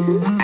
mm-hmm.